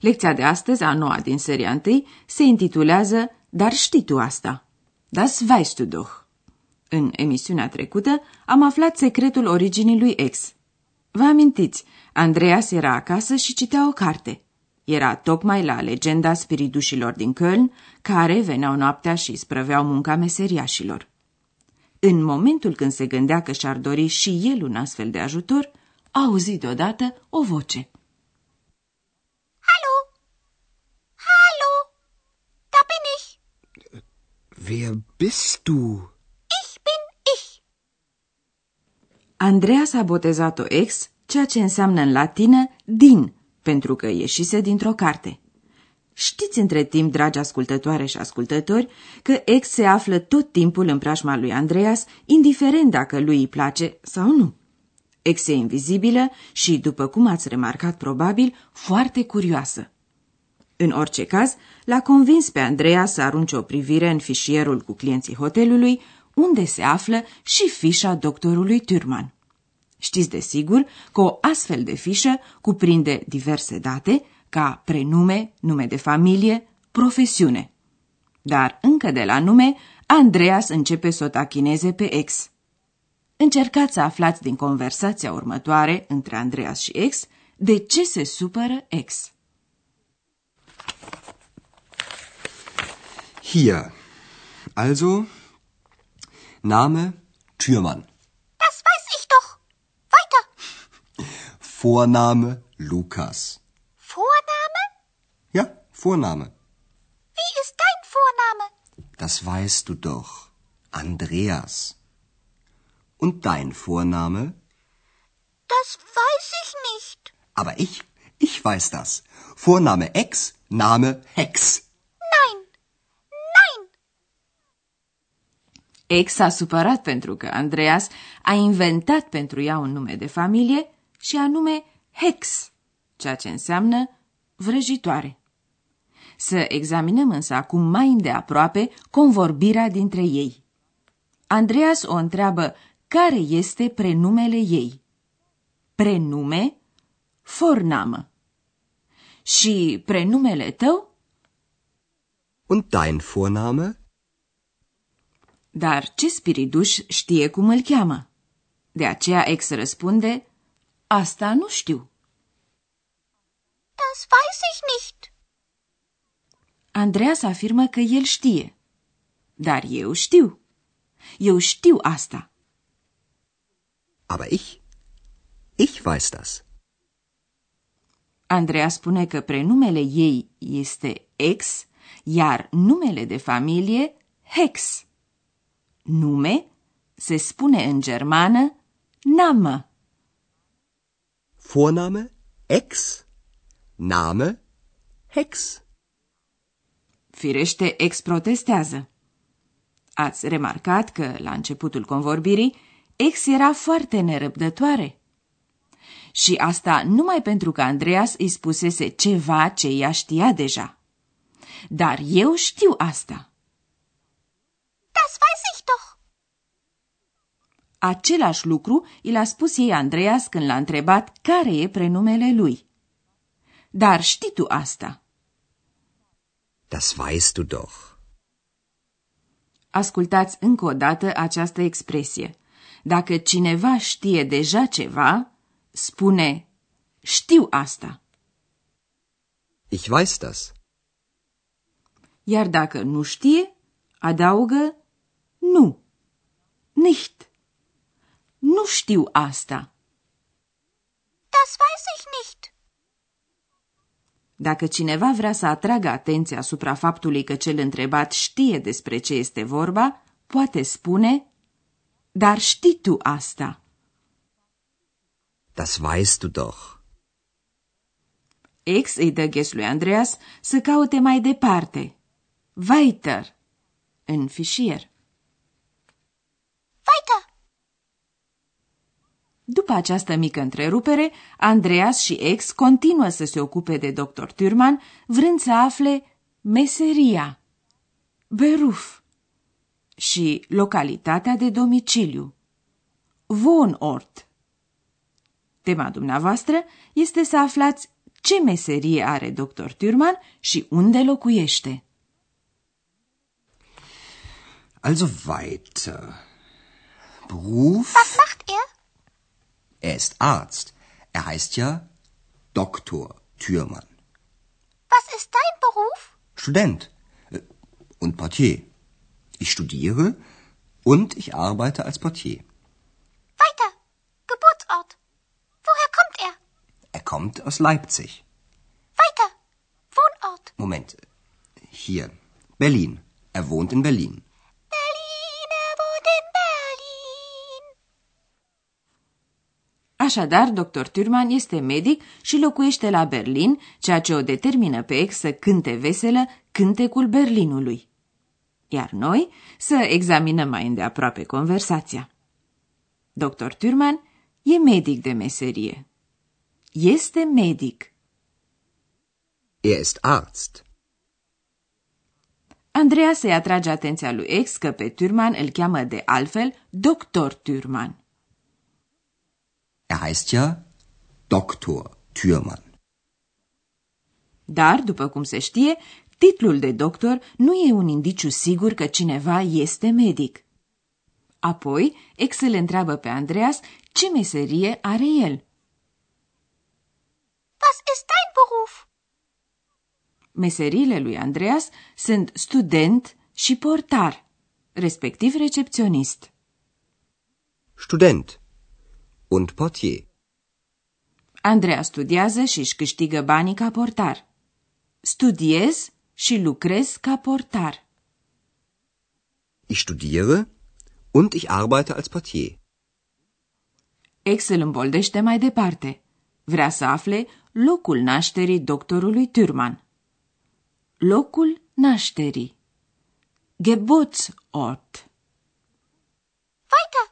Lecția de astăzi, a noua din seria 1, se intitulează Dar știi tu asta? Das weißt du doch. În emisiunea trecută am aflat secretul originii lui X. Vă amintiți, Andreas era acasă și citea o carte. Era tocmai la legenda spiridușilor din Köln, care veneau noaptea și sprăveau munca meseriașilor. În momentul când se gândea că și-ar dori și el un astfel de ajutor, a auzit deodată o voce. Hallo? Hallo? Da bin ich. Wer bist du? Ich bin ich. Andreas a botezat-o ex, ceea ce înseamnă în latină din, pentru că ieșise dintr-o carte. Știți între timp, dragi ascultătoare și ascultători, că ex se află tot timpul în preajma lui Andreas, indiferent dacă lui îi place sau nu. Ex e invizibilă și, după cum ați remarcat probabil, foarte curioasă. În orice caz, l-a convins pe Andreea să arunce o privire în fișierul cu clienții hotelului, unde se află și fișa doctorului Turman. Știți de sigur că o astfel de fișă cuprinde diverse date, ca prenume, nume de familie, profesiune. Dar încă de la nume, Andreas începe să o tachineze pe ex. Încercați să aflați din conversația următoare între Andreas și ex de ce se supără ex. Hier. Also, Name Türmann. Das weiß ich doch. Weiter. Vorname Lukas. Vorname? Ja, Vorname. Wie ist dein Vorname? Das weißt du doch. Andreas. Und dein Vorname? Das weiß ich nicht. Aber ich, ich weiß das. Vorname Ex, Name Hex. Nein. Nein. Ex s-a supărat pentru că Andreas a inventat pentru ea un nume de familie și anume Hex, ceea ce înseamnă vrăjitoare. Să examinăm însă acum mai îndeaproape convorbirea dintre ei. Andreas o întreabă care este prenumele ei. Prenume, fornamă. Și prenumele tău? Und dein Vorname? Dar ce spiriduș știe cum îl cheamă? De aceea ex răspunde, asta nu știu. Das weiß ich nicht. Andreas afirmă că el știe. Dar eu știu. Eu știu asta. Aber ich, ich weiß das. Andreea spune că prenumele ei este ex, iar numele de familie Hex. Nume se spune în germană Name. Vorname Ex, Name Hex. Firește, ex protestează. Ați remarcat că, la începutul convorbirii, ex era foarte nerăbdătoare. Și asta numai pentru că Andreas îi spusese ceva ce ea știa deja. Dar eu știu asta. Das weiß ich doch. Același lucru i l-a spus ei Andreas când l-a întrebat care e prenumele lui. Dar știi tu asta. Das weißt du doch. Ascultați încă o dată această expresie. Dacă cineva știe deja ceva, spune știu asta. Ich weiß das. Iar dacă nu știe, adaugă nu. Nicht. Nu știu asta. Das weiß ich nicht. Dacă cineva vrea să atragă atenția asupra faptului că cel întrebat știe despre ce este vorba, poate spune Dar știi tu asta. Das weißt du doch. X îi dă ghes lui Andreas să caute mai departe. Weiter. În fișier. Weiter. După această mică întrerupere, Andreas și X continuă să se ocupe de dr. Turman, vrând să afle meseria, beruf și localitatea de domiciliu, Wohnort. Tema dumneavoastră este să aflați ce meserie are dr. Turman și unde locuiește. Also weiter. Beruf? Was macht er? Er ist Arzt. Er heißt ja Doktor Thürmann. Was ist dein Beruf? Student äh, und Portier. Ich studiere und ich arbeite als Portier. Kommt aus Leipzig. Weiter. Wohnort. Moment. Hier. Berlin. Er wohnt in Berlin. Berlin, er wohnt in Berlin. Așadar, dr. Turman este medic și locuiește la Berlin, ceea ce o determină pe ex să cânte veselă cântecul Berlinului. Iar noi să examinăm mai îndeaproape conversația. Dr. Turman e medic de meserie. Este medic. Er ist Arzt. Andreea se atrage atenția lui ex că pe Turman îl cheamă de altfel Dr. Turman. Er heißt ja Doktor Thürmann. Dar, după cum se știe, titlul de doctor nu e un indiciu sigur că cineva este medic. Apoi, ex îl întreabă pe Andreas ce meserie are el. Was ist dein Beruf? Meseriile lui Andreas sunt student și portar, respectiv recepționist. Student und Portier. Andreea studiază și își câștigă banii ca portar. Studiez și lucrez ca portar. Ich studiere und ich arbeite als Portier. Ex îl îmboldește mai departe. Vrea să afle locul nașterii doctorului Turman. Locul nașterii. Geburtsort. Weiter.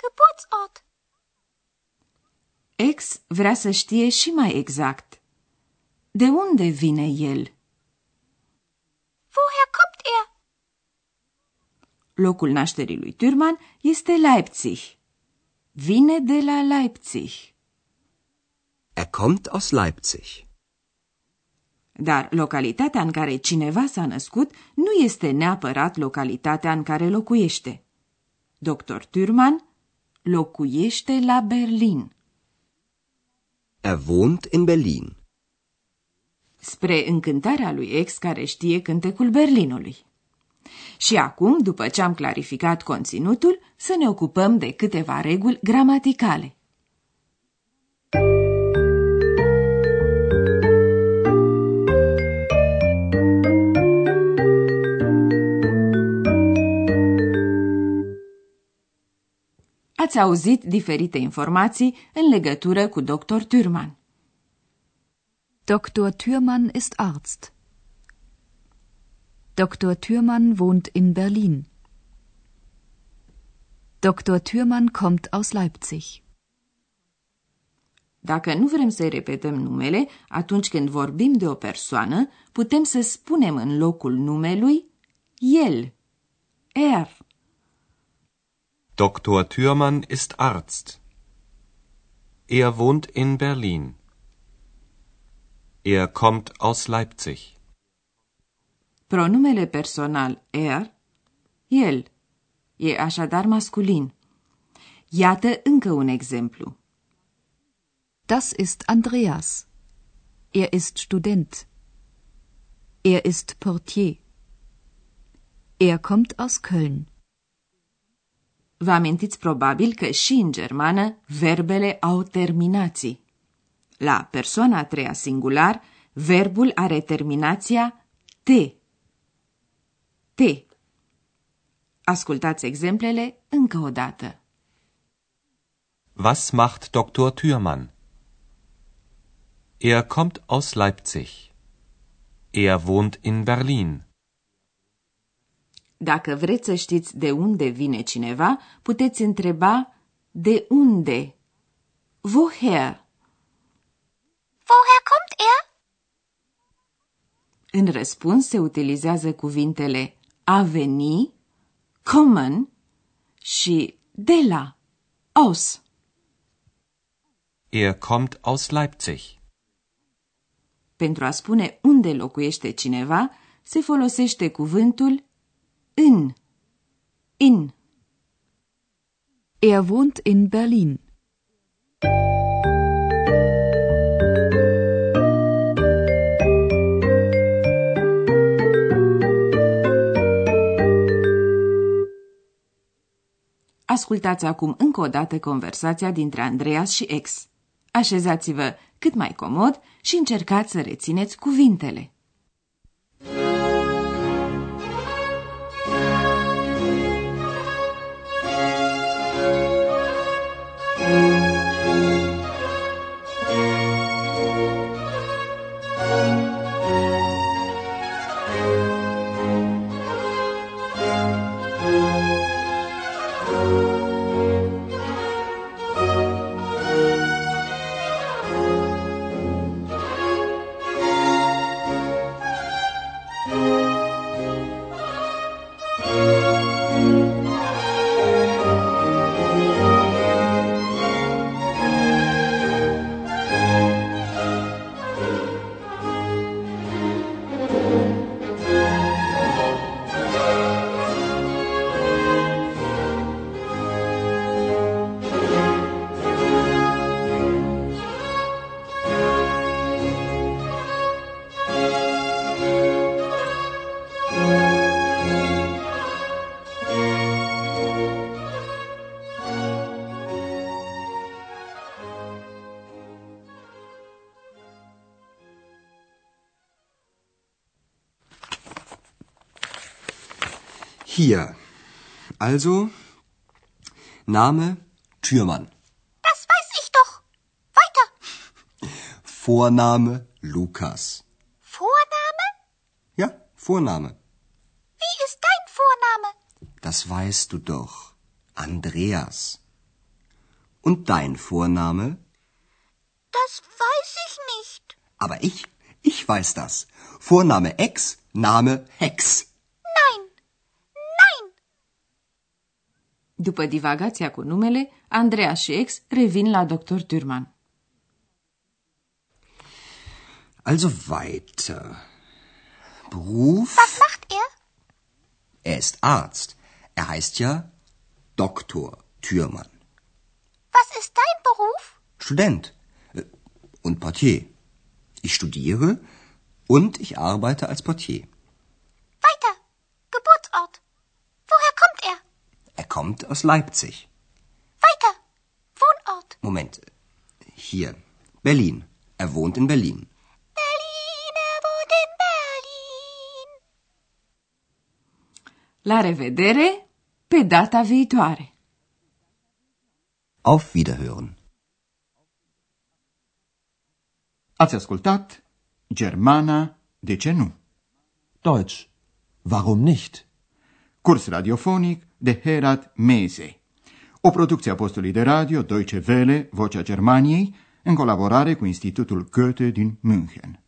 Geburtsort. Ex vrea să știe și mai exact. De unde vine el? Woher kommt er? Locul nașterii lui Turman este Leipzig. Vine de la Leipzig. Er kommt aus Leipzig. Dar localitatea în care cineva s-a născut nu este neapărat localitatea în care locuiește. Dr. Turman locuiește la Berlin. Er wohnt in Berlin. spre încântarea lui ex care știe cântecul Berlinului. Și acum, după ce am clarificat conținutul, să ne ocupăm de câteva reguli gramaticale. Ați auzit diferite informații în legătură cu dr. Turman. Dr. Thürmann ist Arzt. Dr. Thürmann wohnt in Berlin. Dr. Thürmann kommt aus Leipzig. Dacă nu vrem să-i repetăm numele, atunci când vorbim de o persoană, putem să spunem în locul numelui el, er. Dr. Thürmann ist Arzt. Er wohnt in Berlin. Er kommt aus Leipzig. Pronumele personal er, el, e așadar masculin. Iată încă un exemplu. Das ist Andreas. Er ist Student. Er ist Portier. Er kommt aus Köln. Vă amintiți probabil că și în germană verbele au terminații. La persoana a treia singular, verbul are terminația te. Te. Ascultați exemplele încă o dată. Was macht Dr. Thürmann? Er kommt aus Leipzig. Er wohnt in Berlin. Dacă vreți să știți de unde vine cineva, puteți întreba de unde. Woher? Woher kommt er? În răspuns se utilizează cuvintele a veni, kommen și de la, aus. Er kommt aus Leipzig. Pentru a spune unde locuiește cineva, se folosește cuvântul în, in. Er wohnt in Berlin. Ascultați acum încă o dată conversația dintre Andreas și ex. Așezați-vă cât mai comod și încercați să rețineți cuvintele. Hier. Also, Name Türmann. Das weiß ich doch. Weiter. Vorname Lukas. Vorname? Ja, Vorname. Wie ist dein Vorname? Das weißt du doch. Andreas. Und dein Vorname? Das weiß ich nicht. Aber ich, ich weiß das. Vorname Ex, Name Hex. După divagația cu numele, Andreea și ex revin la dr. Turman. Also weiter. Beruf? Was macht er? Er ist Arzt. Er heißt ja Doktor Türmann. Was ist dein Beruf? Student äh, und Portier. Ich studiere und ich arbeite als Portier. Weiter. Geburtsort. Woher kommt er? Er kommt aus Leipzig. Weiter. Wohnort. Moment. Hier. Berlin. Er wohnt in Berlin. Berlin, er wohnt in Berlin. La revedere pe data viitoare! Auf Wiederhören. Ați ascultat Germana, de ce nu? Deutsch. Warum nicht? Curs radiofonic de Herat Meze. O producție a postului de radio Deutsche Welle, Vocea Germaniei, în colaborare cu Institutul Goethe din München.